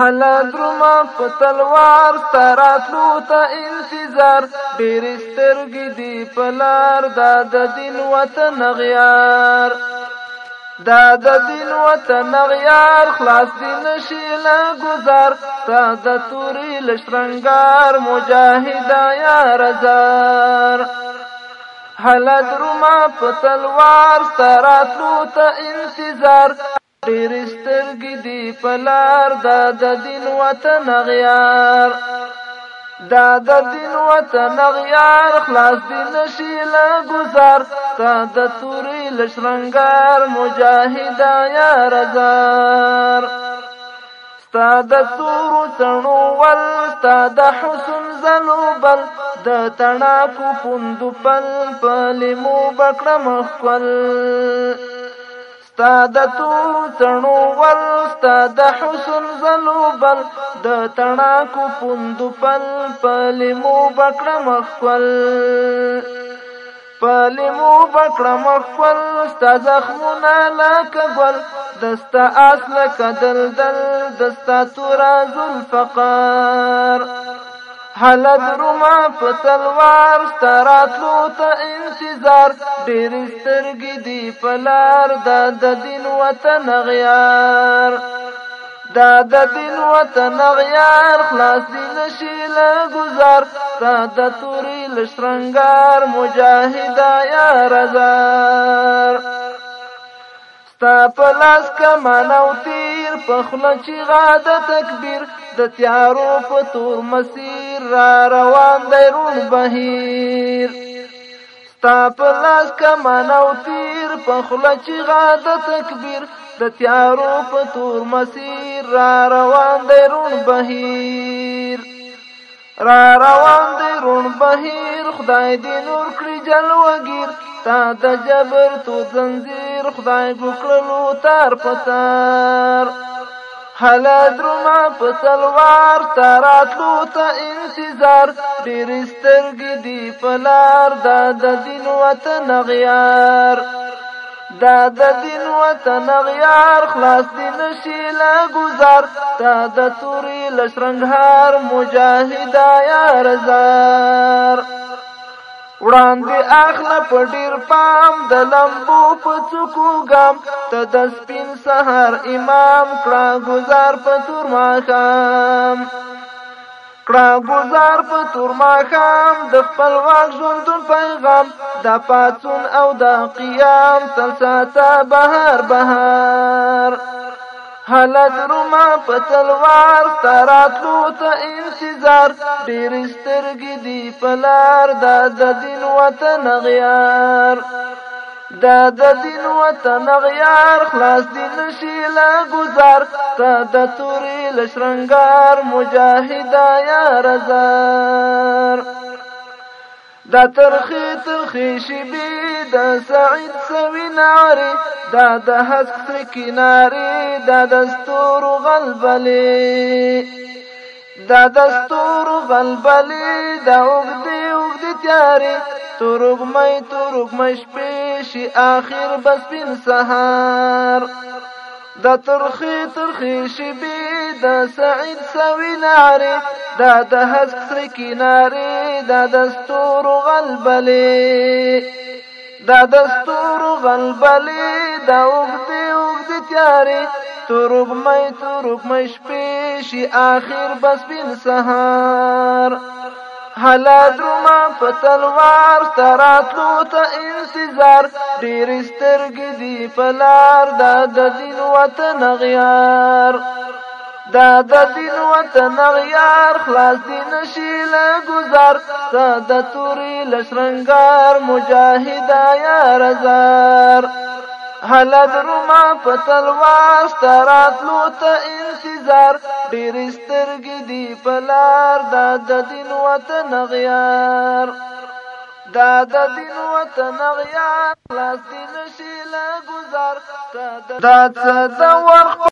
هلا درما په تلوار تراتلو ته انتظار ډېر سترګې دی پلار دا د دین وطن غیار دا د دین وطن غیار خلاص دی نشي لا گذار تا د توري لشرنګار مجاهدا یا رزار هلا درما په تلوار تراتلو ته انتظار ډېر سترګې دی پلار دا د دین وطن غیار دا د دین وطن غیار خلاص دی نشي لا گزار تا د توري لشرنګار مجاهد یا رزار ستا د تورو تڼو ول ستا د حسن زلو بل د تڼاکو پوندو پل پلمو بکړم خپل ستا د تو څڼو ول ستا د حسن زلوبل د تڼاکو پوندو پل پلمو بکړه مخول پلمو بکړه مخول ستا زخمونه لکه ګل دستا اصل کدل دل دستا تورا ذوالفقار حالت روما په تلوار ستراتلو ته انتظار ډېر سترګې دی پلار دا د دین وطن غیار دا د دین وطن غیار خلاص دی نشي له گزار تا د توري لشرنګار مجاهدا یا رزار ستا پلاس کمانو تیر پخله چی غاده تکبیر د تیارو په تور مسیر را روان دی رون بهیر ستا په لاس کمان او تیر په خوله چیغه د تکبیر د تیارو په تور مسیر را روان دی رون بهیر را روان دی رون بهیر خدای دې نور کړی جلوګیر تا د جبر تو زنځیر خدای ګکړلو تار په تار حالا درما په تلوار تراتلو ته انتظار ډېر سترګې دی پلار دا د دین وطن غیار دا د دین وطن غیار خلاص دی نشي لا گذار دا د توري لشرنګار مجاهد یا رزار وړاندې اخله په ډیر پام د لمبو په څوکو ګام ته د سپین سهار امام کړه گزار په تور ماښام کړه گزار په تور ماښام د خپلواک ژوندون پیغام د پاڅون او د قیام تل ساته بهار بهار حالت روما په تلوار تراتلو ته انتظار ډېر سترګې دی پلار دا د دین وطن غیار دا د دین وطن غیار خلاص دی نشي لا گزار تا د تورې لشرنګار مجاهدا یا رزار دا ترخی ترخی شبی دا سعید سوی ناری دا دا حسک ترکی ناری دا دستور غلبلی دا دستور غلبلی دا اگدی اگدی تیاری ترگمی ترگمی شپیشی آخر بس بین سهار دا ترخی ترخی شبی دا سعید سوی ناری دا دا هسک سرکی ناری دا دستور غلبلی دا دستور غلبلی دا اگدی اگدی تیاری تو رغمی تو رغمی شپیشی آخر بس بین سهار حالا درما په تلوار ستراتلو ته انتظار ډېر سترګې دی پلار دا د دین وطن غیار دا د دین وطن غیار خلاص دی نشي له گذار دا د توري لشرنګار مجاهد یا رزار حالت روما په تلوار سترات لو ته انتظار ډېر سترګې دی پلار دا د دین وطن غیار دا د دین وطن غیا لاس دین شي لا گزار دا د څه د